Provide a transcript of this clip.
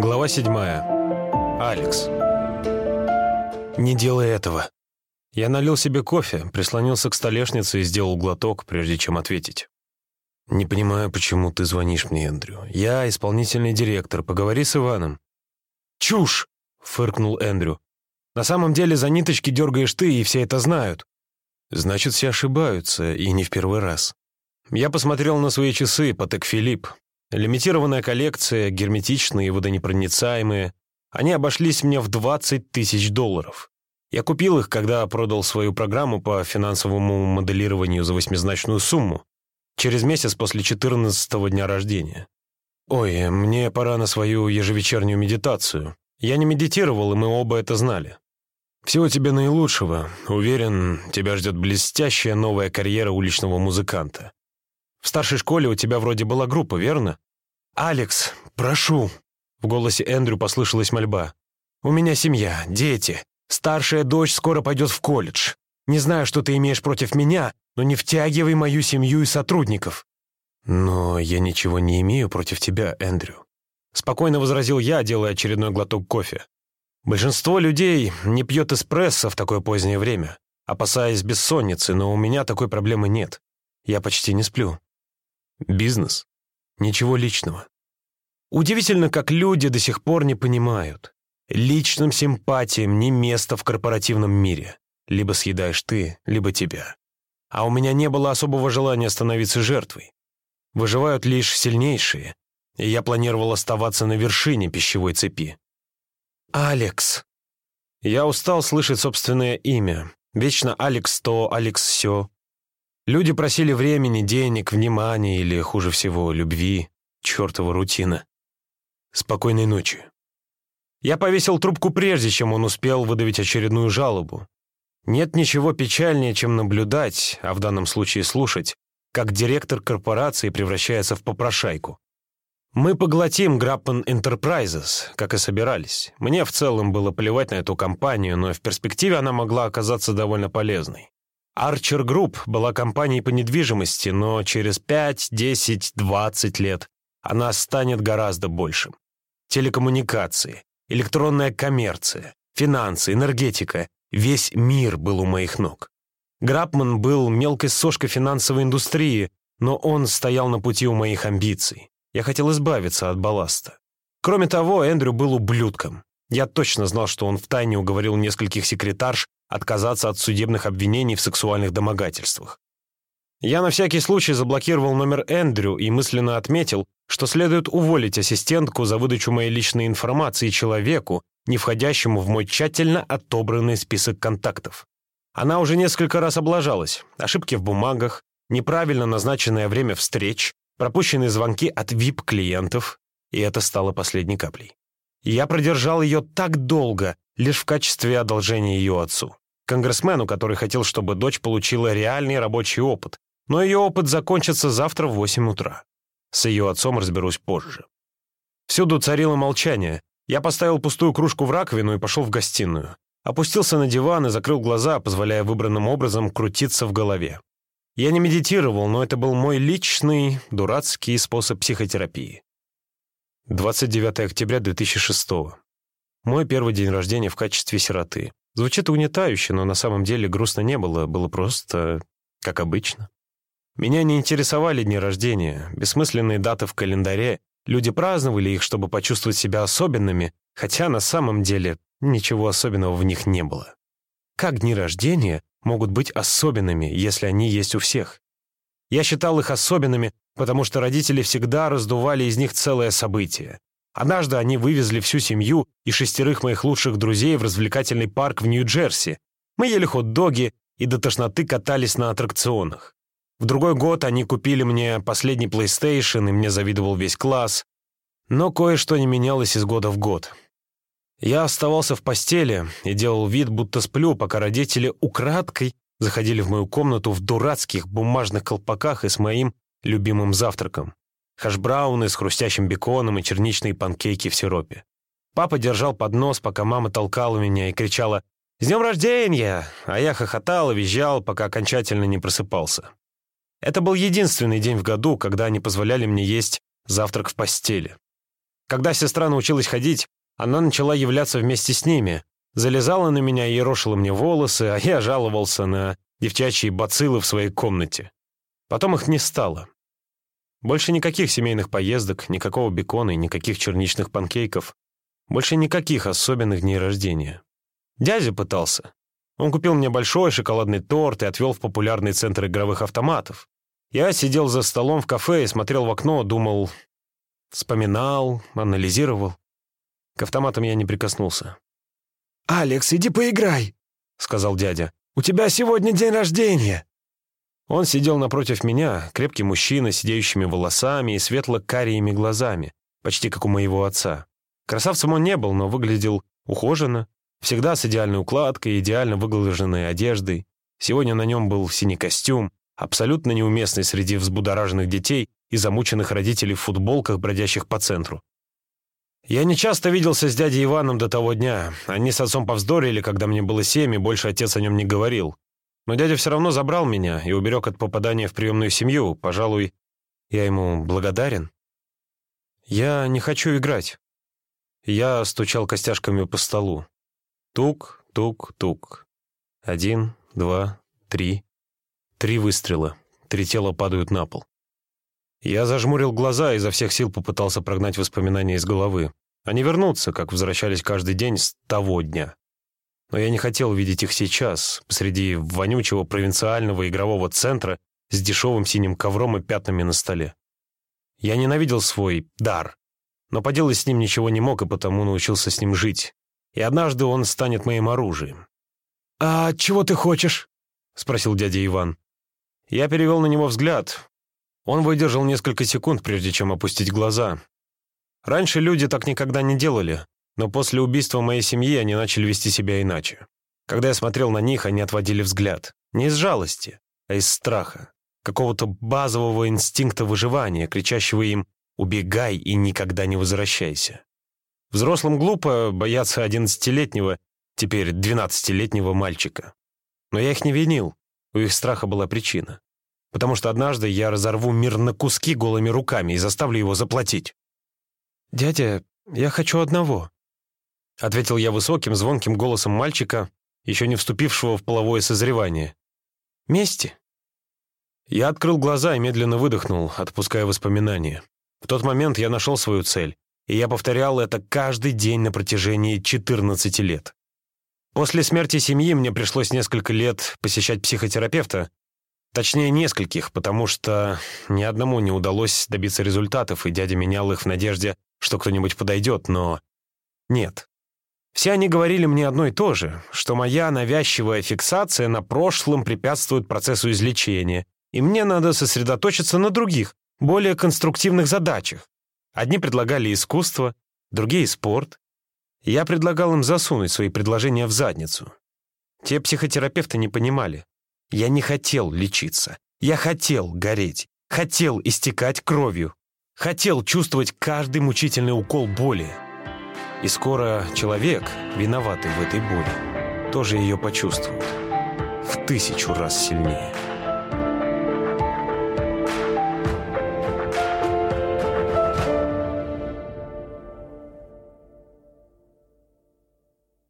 Глава 7. Алекс. Не делай этого. Я налил себе кофе, прислонился к столешнице и сделал глоток, прежде чем ответить. «Не понимаю, почему ты звонишь мне, Эндрю. Я исполнительный директор. Поговори с Иваном». «Чушь!» — фыркнул Эндрю. «На самом деле за ниточки дергаешь ты, и все это знают». «Значит, все ошибаются, и не в первый раз». Я посмотрел на свои часы, Патек Филипп. Лимитированная коллекция, герметичные водонепроницаемые. Они обошлись мне в 20 тысяч долларов. Я купил их, когда продал свою программу по финансовому моделированию за восьмизначную сумму. Через месяц после 14-го дня рождения. Ой, мне пора на свою ежевечернюю медитацию. Я не медитировал, и мы оба это знали. Всего тебе наилучшего. Уверен, тебя ждет блестящая новая карьера уличного музыканта. В старшей школе у тебя вроде была группа, верно? Алекс, прошу!» В голосе Эндрю послышалась мольба. «У меня семья, дети. Старшая дочь скоро пойдет в колледж. Не знаю, что ты имеешь против меня, но не втягивай мою семью и сотрудников». «Но я ничего не имею против тебя, Эндрю», — спокойно возразил я, делая очередной глоток кофе. «Большинство людей не пьет эспрессо в такое позднее время, опасаясь бессонницы, но у меня такой проблемы нет. Я почти не сплю. Бизнес. Ничего личного. Удивительно, как люди до сих пор не понимают. Личным симпатиям не место в корпоративном мире. Либо съедаешь ты, либо тебя. А у меня не было особого желания становиться жертвой. Выживают лишь сильнейшие, и я планировал оставаться на вершине пищевой цепи. «Алекс!» Я устал слышать собственное имя. Вечно Алекс то, Алекс сё. Люди просили времени, денег, внимания или, хуже всего, любви. Чёртова рутина. Спокойной ночи. Я повесил трубку прежде, чем он успел выдавить очередную жалобу. Нет ничего печальнее, чем наблюдать, а в данном случае слушать, как директор корпорации превращается в попрошайку. Мы поглотим Grappen Enterprises, как и собирались. Мне в целом было плевать на эту компанию, но в перспективе она могла оказаться довольно полезной. Archer Group была компанией по недвижимости, но через 5, 10, 20 лет она станет гораздо большим. Телекоммуникации, электронная коммерция, финансы, энергетика — весь мир был у моих ног. Грапман был мелкой сошкой финансовой индустрии, но он стоял на пути у моих амбиций. Я хотел избавиться от балласта. Кроме того, Эндрю был ублюдком. Я точно знал, что он втайне уговорил нескольких секретарш отказаться от судебных обвинений в сексуальных домогательствах. Я на всякий случай заблокировал номер Эндрю и мысленно отметил, что следует уволить ассистентку за выдачу моей личной информации человеку, не входящему в мой тщательно отобранный список контактов. Она уже несколько раз облажалась. Ошибки в бумагах, неправильно назначенное время встреч, пропущенные звонки от VIP-клиентов, и это стало последней каплей. Я продержал ее так долго, лишь в качестве одолжения ее отцу. Конгрессмену, который хотел, чтобы дочь получила реальный рабочий опыт, но ее опыт закончится завтра в 8 утра. С ее отцом разберусь позже. Всюду царило молчание. Я поставил пустую кружку в раковину и пошел в гостиную. Опустился на диван и закрыл глаза, позволяя выбранным образом крутиться в голове. Я не медитировал, но это был мой личный, дурацкий способ психотерапии. 29 октября 2006 Мой первый день рождения в качестве сироты. Звучит угнетающе, но на самом деле грустно не было, было просто как обычно. Меня не интересовали дни рождения, бессмысленные даты в календаре. Люди праздновали их, чтобы почувствовать себя особенными, хотя на самом деле ничего особенного в них не было. Как дни рождения могут быть особенными, если они есть у всех? Я считал их особенными, потому что родители всегда раздували из них целое событие. Однажды они вывезли всю семью и шестерых моих лучших друзей в развлекательный парк в Нью-Джерси. Мы ели хот-доги и до тошноты катались на аттракционах. В другой год они купили мне последний PlayStation, и мне завидовал весь класс. Но кое-что не менялось из года в год. Я оставался в постели и делал вид, будто сплю, пока родители украдкой заходили в мою комнату в дурацких бумажных колпаках и с моим любимым завтраком. Хашбрауны с хрустящим беконом и черничные панкейки в сиропе. Папа держал поднос, пока мама толкала меня и кричала «С днем рождения!», а я хохотал и визжал, пока окончательно не просыпался. Это был единственный день в году, когда они позволяли мне есть завтрак в постели. Когда сестра научилась ходить, она начала являться вместе с ними, залезала на меня и ерошила мне волосы, а я жаловался на девчачьи бациллы в своей комнате. Потом их не стало. Больше никаких семейных поездок, никакого бекона и никаких черничных панкейков. Больше никаких особенных дней рождения. Дядя пытался. Он купил мне большой шоколадный торт и отвел в популярный центр игровых автоматов. Я сидел за столом в кафе и смотрел в окно, думал, вспоминал, анализировал. К автоматам я не прикоснулся. «Алекс, иди поиграй», — сказал дядя. «У тебя сегодня день рождения». Он сидел напротив меня, крепкий мужчина с сидеющими волосами и светло-карими глазами, почти как у моего отца. Красавцем он не был, но выглядел ухоженно, всегда с идеальной укладкой, идеально выглаженной одеждой. Сегодня на нем был синий костюм, абсолютно неуместный среди взбудораженных детей и замученных родителей в футболках, бродящих по центру. Я не часто виделся с дядей Иваном до того дня. Они с отцом повздорили, когда мне было семь, и больше отец о нем не говорил. Но дядя все равно забрал меня и уберег от попадания в приемную семью. Пожалуй, я ему благодарен. Я не хочу играть. Я стучал костяшками по столу. Тук, тук, тук. Один, два, три. Три выстрела. Три тела падают на пол. Я зажмурил глаза и изо всех сил попытался прогнать воспоминания из головы. Они вернутся, как возвращались каждый день с того дня. Но я не хотел видеть их сейчас, посреди вонючего провинциального игрового центра с дешевым синим ковром и пятнами на столе. Я ненавидел свой дар, но поделать с ним ничего не мог и потому научился с ним жить. И однажды он станет моим оружием. «А чего ты хочешь?» — спросил дядя Иван. Я перевел на него взгляд. Он выдержал несколько секунд, прежде чем опустить глаза. Раньше люди так никогда не делали, но после убийства моей семьи они начали вести себя иначе. Когда я смотрел на них, они отводили взгляд. Не из жалости, а из страха. Какого-то базового инстинкта выживания, кричащего им «убегай и никогда не возвращайся». Взрослым глупо бояться одиннадцатилетнего, теперь двенадцатилетнего мальчика. Но я их не винил, у их страха была причина. Потому что однажды я разорву мир на куски голыми руками и заставлю его заплатить. «Дядя, я хочу одного», — ответил я высоким, звонким голосом мальчика, еще не вступившего в половое созревание. «Мести?» Я открыл глаза и медленно выдохнул, отпуская воспоминания. В тот момент я нашел свою цель, и я повторял это каждый день на протяжении 14 лет. После смерти семьи мне пришлось несколько лет посещать психотерапевта, точнее нескольких, потому что ни одному не удалось добиться результатов, и дядя менял их в надежде, что кто-нибудь подойдет, но нет. Все они говорили мне одно и то же, что моя навязчивая фиксация на прошлом препятствует процессу излечения, и мне надо сосредоточиться на других, более конструктивных задачах. Одни предлагали искусство, другие — спорт. Я предлагал им засунуть свои предложения в задницу. Те психотерапевты не понимали. Я не хотел лечиться. Я хотел гореть. Хотел истекать кровью. Хотел чувствовать каждый мучительный укол боли. И скоро человек, виноватый в этой боли, тоже ее почувствует. В тысячу раз сильнее.